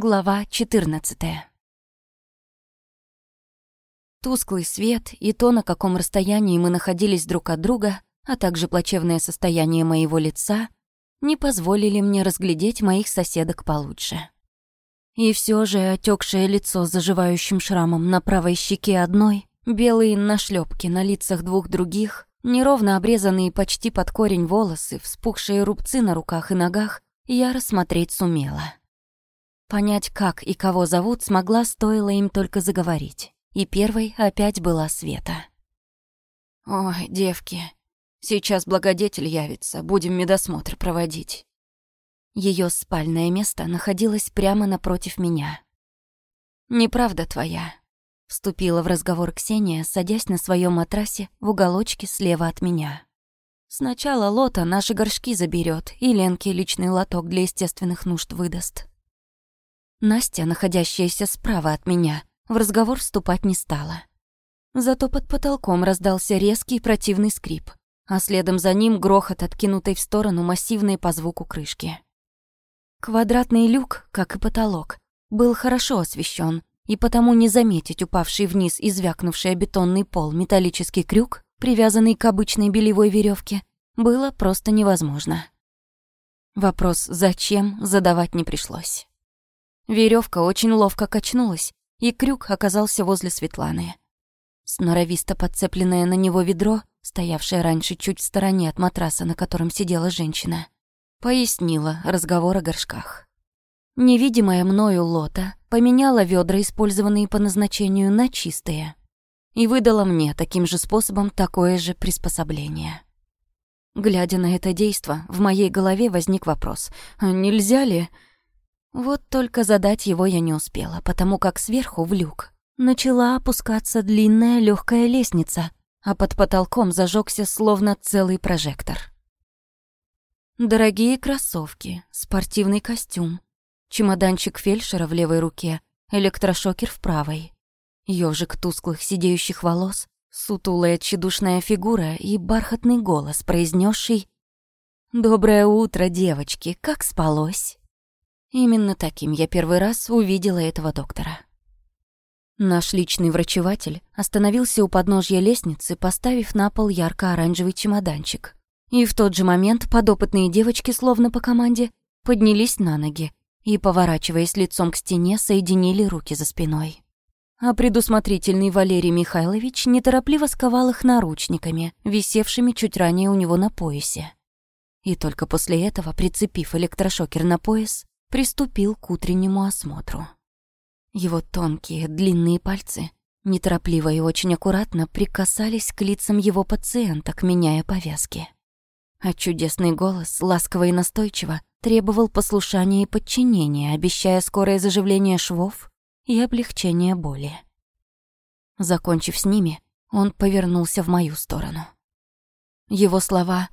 Глава 14 Тусклый свет и то, на каком расстоянии мы находились друг от друга, а также плачевное состояние моего лица, не позволили мне разглядеть моих соседок получше. И все же отекшее лицо с заживающим шрамом на правой щеке одной, белые нашлепки на лицах двух других, неровно обрезанные почти под корень волосы, вспухшие рубцы на руках и ногах, я рассмотреть сумела. Понять, как и кого зовут, смогла, стоило им только заговорить. И первой опять была Света. «Ой, девки, сейчас благодетель явится, будем медосмотр проводить». Ее спальное место находилось прямо напротив меня. «Неправда твоя», — вступила в разговор Ксения, садясь на своем матрасе в уголочке слева от меня. «Сначала Лота наши горшки заберет и Ленке личный лоток для естественных нужд выдаст, Настя, находящаяся справа от меня, в разговор вступать не стала. Зато под потолком раздался резкий противный скрип, а следом за ним грохот откинутой в сторону массивной по звуку крышки. Квадратный люк, как и потолок, был хорошо освещен, и потому не заметить упавший вниз и звякнувший бетонный пол металлический крюк, привязанный к обычной белевой веревке, было просто невозможно. Вопрос «зачем?» задавать не пришлось. Веревка очень ловко качнулась, и крюк оказался возле Светланы. Сноровисто подцепленное на него ведро, стоявшее раньше чуть в стороне от матраса, на котором сидела женщина, пояснила разговор о горшках. Невидимая мною лота поменяла ведра, использованные по назначению, на чистые, и выдала мне таким же способом такое же приспособление. Глядя на это действо, в моей голове возник вопрос, «А нельзя ли вот только задать его я не успела, потому как сверху в люк начала опускаться длинная легкая лестница, а под потолком зажегся словно целый прожектор. Дорогие кроссовки, спортивный костюм, чемоданчик фельдшера в левой руке, электрошокер в правой, ёжик тусклых сидеющих волос, сутулая тщедушная фигура и бархатный голос, произнесший «Доброе утро, девочки, как спалось?» Именно таким я первый раз увидела этого доктора. Наш личный врачеватель остановился у подножья лестницы, поставив на пол ярко-оранжевый чемоданчик. И в тот же момент подопытные девочки, словно по команде, поднялись на ноги и, поворачиваясь лицом к стене, соединили руки за спиной. А предусмотрительный Валерий Михайлович неторопливо сковал их наручниками, висевшими чуть ранее у него на поясе. И только после этого, прицепив электрошокер на пояс, приступил к утреннему осмотру. Его тонкие, длинные пальцы неторопливо и очень аккуратно прикасались к лицам его пациенток, меняя повязки. А чудесный голос, ласково и настойчиво, требовал послушания и подчинения, обещая скорое заживление швов и облегчение боли. Закончив с ними, он повернулся в мою сторону. Его слова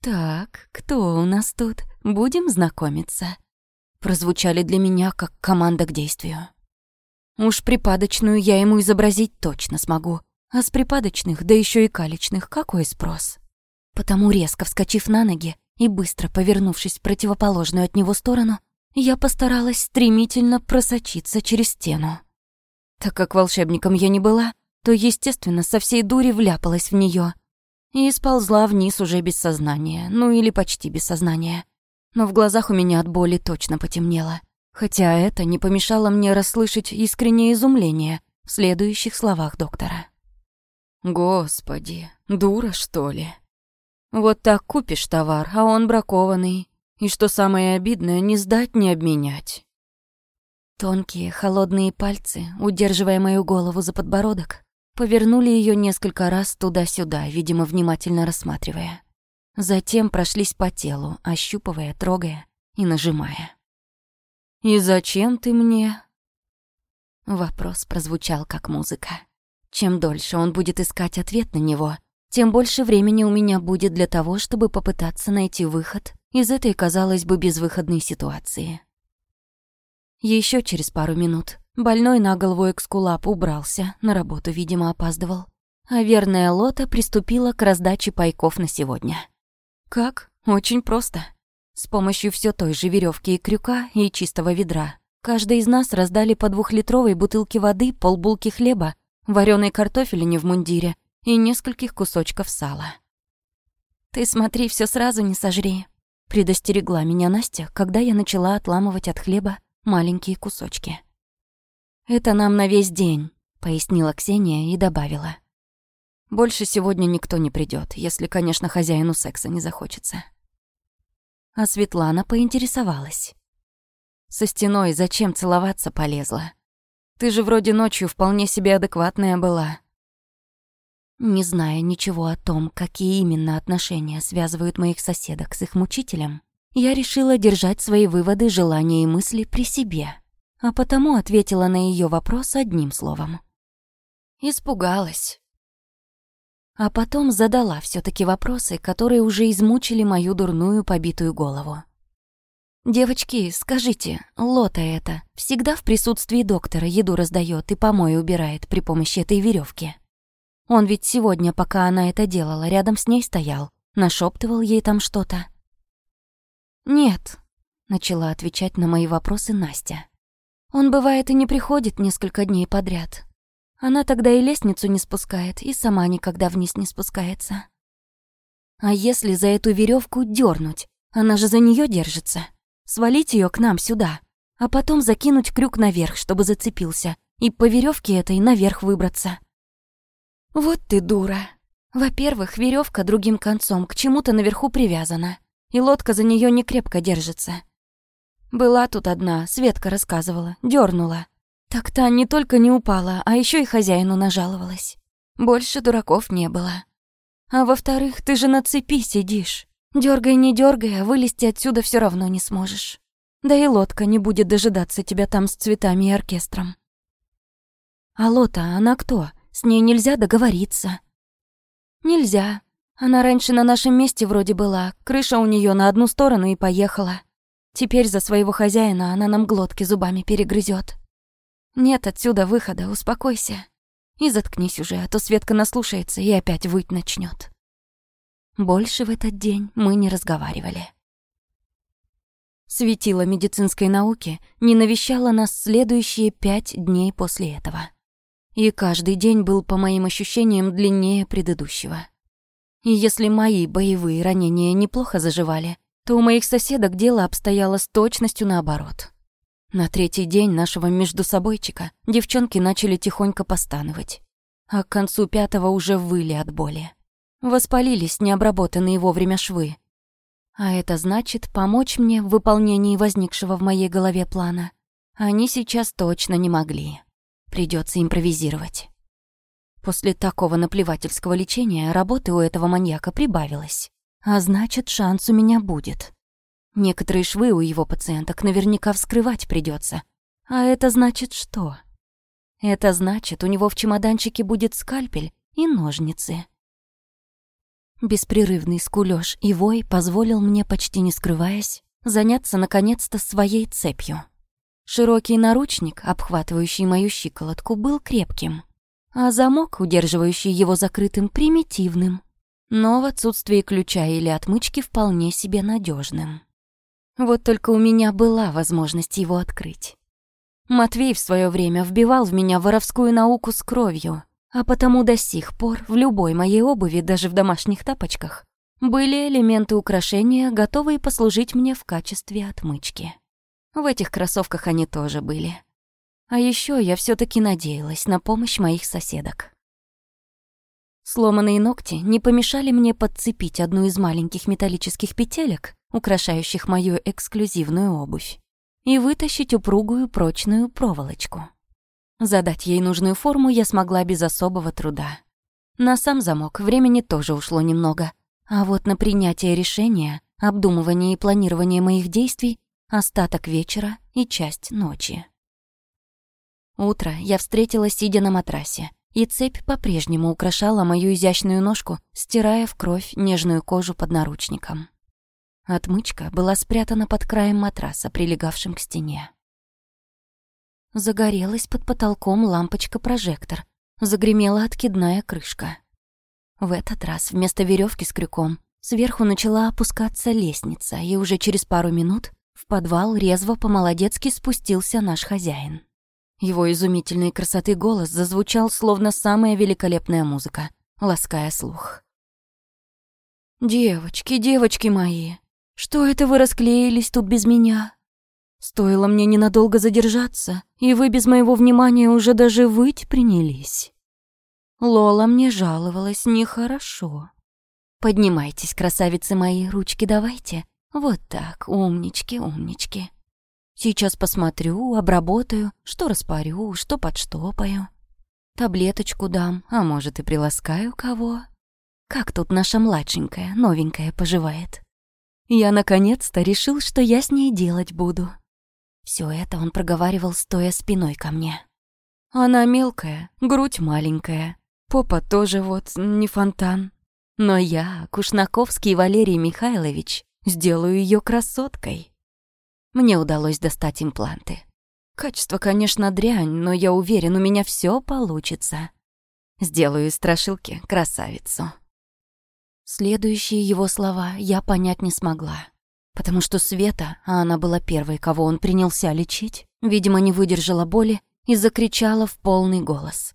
«Так, кто у нас тут? Будем знакомиться?» прозвучали для меня как команда к действию. Уж припадочную я ему изобразить точно смогу, а с припадочных, да еще и калечных, какой спрос? Потому резко вскочив на ноги и быстро повернувшись в противоположную от него сторону, я постаралась стремительно просочиться через стену. Так как волшебником я не была, то, естественно, со всей дури вляпалась в нее и сползла вниз уже без сознания, ну или почти без сознания но в глазах у меня от боли точно потемнело. Хотя это не помешало мне расслышать искреннее изумление в следующих словах доктора. «Господи, дура, что ли? Вот так купишь товар, а он бракованный. И что самое обидное, не сдать, не обменять». Тонкие, холодные пальцы, удерживая мою голову за подбородок, повернули ее несколько раз туда-сюда, видимо, внимательно рассматривая. Затем прошлись по телу, ощупывая, трогая и нажимая. «И зачем ты мне?» Вопрос прозвучал как музыка. Чем дольше он будет искать ответ на него, тем больше времени у меня будет для того, чтобы попытаться найти выход из этой, казалось бы, безвыходной ситуации. Еще через пару минут больной на голову экскулап убрался, на работу, видимо, опаздывал. А верная Лота приступила к раздаче пайков на сегодня. «Как? Очень просто. С помощью все той же веревки и крюка и чистого ведра. Каждый из нас раздали по двухлитровой бутылке воды, полбулки хлеба, вареной картофелине в мундире и нескольких кусочков сала». «Ты смотри, все сразу не сожри», — предостерегла меня Настя, когда я начала отламывать от хлеба маленькие кусочки. «Это нам на весь день», — пояснила Ксения и добавила. Больше сегодня никто не придет, если, конечно, хозяину секса не захочется. А Светлана поинтересовалась. Со стеной зачем целоваться полезла? Ты же вроде ночью вполне себе адекватная была. Не зная ничего о том, какие именно отношения связывают моих соседок с их мучителем, я решила держать свои выводы, желания и мысли при себе, а потому ответила на ее вопрос одним словом. Испугалась. А потом задала все-таки вопросы, которые уже измучили мою дурную побитую голову. «Девочки, скажите, Лота это всегда в присутствии доктора еду раздает и помои убирает при помощи этой веревки. Он ведь сегодня, пока она это делала, рядом с ней стоял, нашептывал ей там что-то». «Нет», — начала отвечать на мои вопросы Настя. «Он бывает и не приходит несколько дней подряд, она тогда и лестницу не спускает, и сама никогда вниз не спускается. А если за эту веревку дернуть? Она же за нее держится. Свалить ее к нам сюда, а потом закинуть крюк наверх, чтобы зацепился, и по веревке этой наверх выбраться. Вот ты дура. Во-первых, веревка другим концом к чему-то наверху привязана, и лодка за нее не крепко держится. Была тут одна, Светка рассказывала, дернула. Так Таня только не упала, а еще и хозяину нажаловалась. Больше дураков не было. А во-вторых, ты же на цепи сидишь. Дёргай, не дёргай, а вылезти отсюда все равно не сможешь. Да и лодка не будет дожидаться тебя там с цветами и оркестром. А Лота, она кто? С ней нельзя договориться. Нельзя. Она раньше на нашем месте вроде была, крыша у нее на одну сторону и поехала. Теперь за своего хозяина она нам глотки зубами перегрызет. Нет отсюда выхода, успокойся. И заткнись уже, а то Светка наслушается и опять выть начнет. Больше в этот день мы не разговаривали. Светила медицинской науки не навещала нас следующие пять дней после этого. И каждый день был, по моим ощущениям, длиннее предыдущего. И если мои боевые ранения неплохо заживали, то у моих соседок дело обстояло с точностью наоборот. На третий день нашего междусобойчика девчонки начали тихонько постановать. А к концу пятого уже выли от боли. Воспалились необработанные вовремя швы. А это значит помочь мне в выполнении возникшего в моей голове плана. Они сейчас точно не могли. Придется импровизировать. После такого наплевательского лечения работы у этого маньяка прибавилось. А значит, шанс у меня будет. Некоторые швы у его пациенток наверняка вскрывать придется. А это значит что? Это значит, у него в чемоданчике будет скальпель и ножницы. Беспрерывный скулёж и вой позволил мне, почти не скрываясь, заняться наконец-то своей цепью. Широкий наручник, обхватывающий мою щиколотку, был крепким, а замок, удерживающий его закрытым, примитивным, но в отсутствии ключа или отмычки вполне себе надежным. Вот только у меня была возможность его открыть. Матвей в свое время вбивал в меня воровскую науку с кровью, а потому до сих пор в любой моей обуви, даже в домашних тапочках, были элементы украшения, готовые послужить мне в качестве отмычки. В этих кроссовках они тоже были. А еще я все таки надеялась на помощь моих соседок. Сломанные ногти не помешали мне подцепить одну из маленьких металлических петелек, украшающих мою эксклюзивную обувь, и вытащить упругую прочную проволочку. Задать ей нужную форму я смогла без особого труда. На сам замок времени тоже ушло немного, а вот на принятие решения, обдумывание и планирование моих действий остаток вечера и часть ночи. Утро я встретила, сидя на матрасе, и цепь по-прежнему украшала мою изящную ножку, стирая в кровь нежную кожу под наручником. Отмычка была спрятана под краем матраса, прилегавшим к стене. Загорелась под потолком лампочка-прожектор, загремела откидная крышка. В этот раз вместо веревки с крюком сверху начала опускаться лестница, и уже через пару минут в подвал резво по-молодецки спустился наш хозяин. Его изумительной красоты голос зазвучал словно самая великолепная музыка, лаская слух. «Девочки, девочки мои, что это вы расклеились тут без меня? Стоило мне ненадолго задержаться, и вы без моего внимания уже даже выть принялись». Лола мне жаловалась нехорошо. «Поднимайтесь, красавицы мои, ручки давайте. Вот так, умнички, умнички. Сейчас посмотрю, обработаю, что распарю, что подштопаю. Таблеточку дам, а может и приласкаю кого. Как тут наша младшенькая, новенькая поживает? Я наконец-то решил, что я с ней делать буду. Все это он проговаривал, стоя спиной ко мне. Она мелкая, грудь маленькая, попа тоже вот не фонтан. Но я, Кушнаковский Валерий Михайлович, сделаю ее красоткой мне удалось достать импланты. Качество, конечно, дрянь, но я уверен, у меня все получится. Сделаю из страшилки красавицу. Следующие его слова я понять не смогла. Потому что Света, а она была первой, кого он принялся лечить, видимо, не выдержала боли и закричала в полный голос.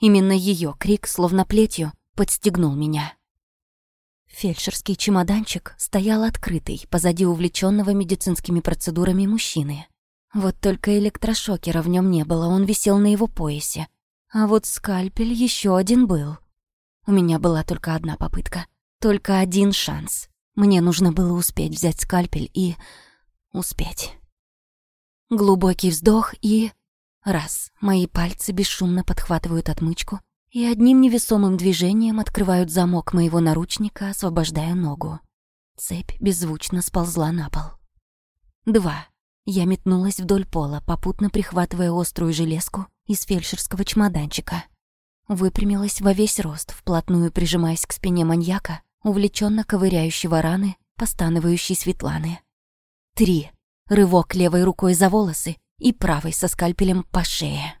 Именно ее крик, словно плетью, подстегнул меня. Фельдшерский чемоданчик стоял открытый, позади увлечённого медицинскими процедурами мужчины. Вот только электрошокера в нём не было, он висел на его поясе. А вот скальпель ещё один был. У меня была только одна попытка, только один шанс. Мне нужно было успеть взять скальпель и... успеть. Глубокий вздох и... Раз, мои пальцы бесшумно подхватывают отмычку, и одним невесомым движением открывают замок моего наручника, освобождая ногу. Цепь беззвучно сползла на пол. Два. Я метнулась вдоль пола, попутно прихватывая острую железку из фельдшерского чемоданчика. Выпрямилась во весь рост, вплотную прижимаясь к спине маньяка, увлеченно ковыряющего раны, постановающей Светланы. Три. Рывок левой рукой за волосы и правой со скальпелем по шее.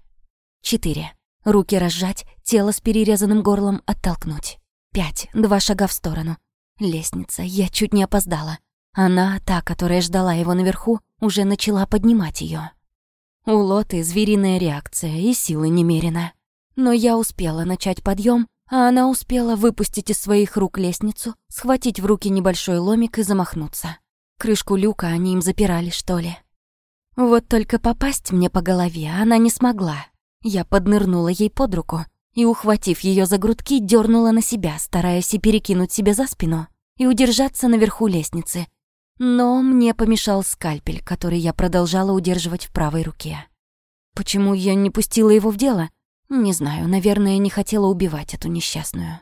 Четыре. Руки разжать, тело с перерезанным горлом оттолкнуть. Пять, два шага в сторону. Лестница, я чуть не опоздала. Она, та, которая ждала его наверху, уже начала поднимать ее. У Лоты звериная реакция и силы немерено. Но я успела начать подъем, а она успела выпустить из своих рук лестницу, схватить в руки небольшой ломик и замахнуться. Крышку люка они им запирали, что ли. Вот только попасть мне по голове она не смогла. Я поднырнула ей под руку и, ухватив ее за грудки, дернула на себя, стараясь и перекинуть себе за спину и удержаться наверху лестницы. Но мне помешал скальпель, который я продолжала удерживать в правой руке. Почему я не пустила его в дело? Не знаю, наверное, не хотела убивать эту несчастную.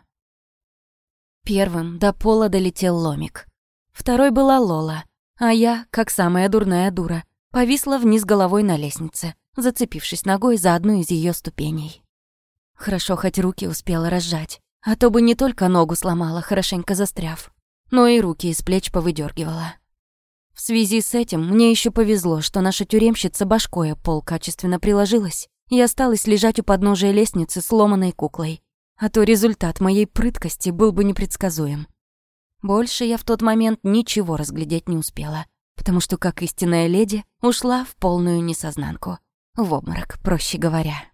Первым до пола долетел ломик. Второй была Лола, а я, как самая дурная дура, повисла вниз головой на лестнице зацепившись ногой за одну из ее ступеней. Хорошо хоть руки успела разжать, а то бы не только ногу сломала, хорошенько застряв, но и руки из плеч повыдергивала. В связи с этим мне еще повезло, что наша тюремщица башкоя пол качественно приложилась и осталась лежать у подножия лестницы сломанной куклой, а то результат моей прыткости был бы непредсказуем. Больше я в тот момент ничего разглядеть не успела, потому что, как истинная леди, ушла в полную несознанку. Вот мрак, проще говоря.